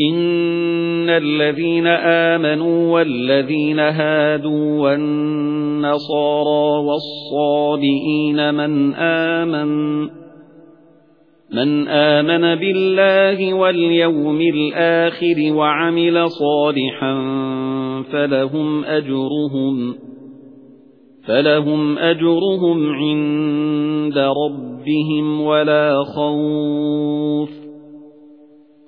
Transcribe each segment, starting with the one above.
إِنَّ الَّذِينَ آمَنُوا وَالَّذِينَ هَادُوا وَالنَّصَارَى وَالصَّابِئِينَ مَنْ آمَنَ مَنْ آمَنَ بِاللَّهِ وَالْيَوْمِ الْآخِرِ وَعَمِلَ صَالِحًا فَلَهُمْ أَجْرُهُمْ فَلَهُمْ أَجْرُهُمْ عِندَ رَبِّهِمْ وَلَا خَوْفٌ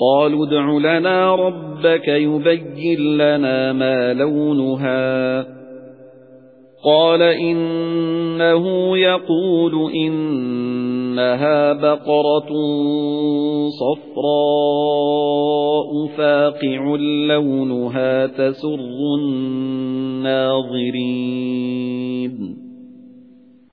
قَالُوا ادْعُ لَنَا رَبَّكَ يُبَيِّن لَّنَا مَا لَوْنُهَا. قَالَ إِنَّهُ يَقُولُ إِنَّهَا بَقَرَةٌ صَفْرَاءُ فَاقِعٌ لَّوْنُهَا تَسُرُّ النَّاظِرِينَ.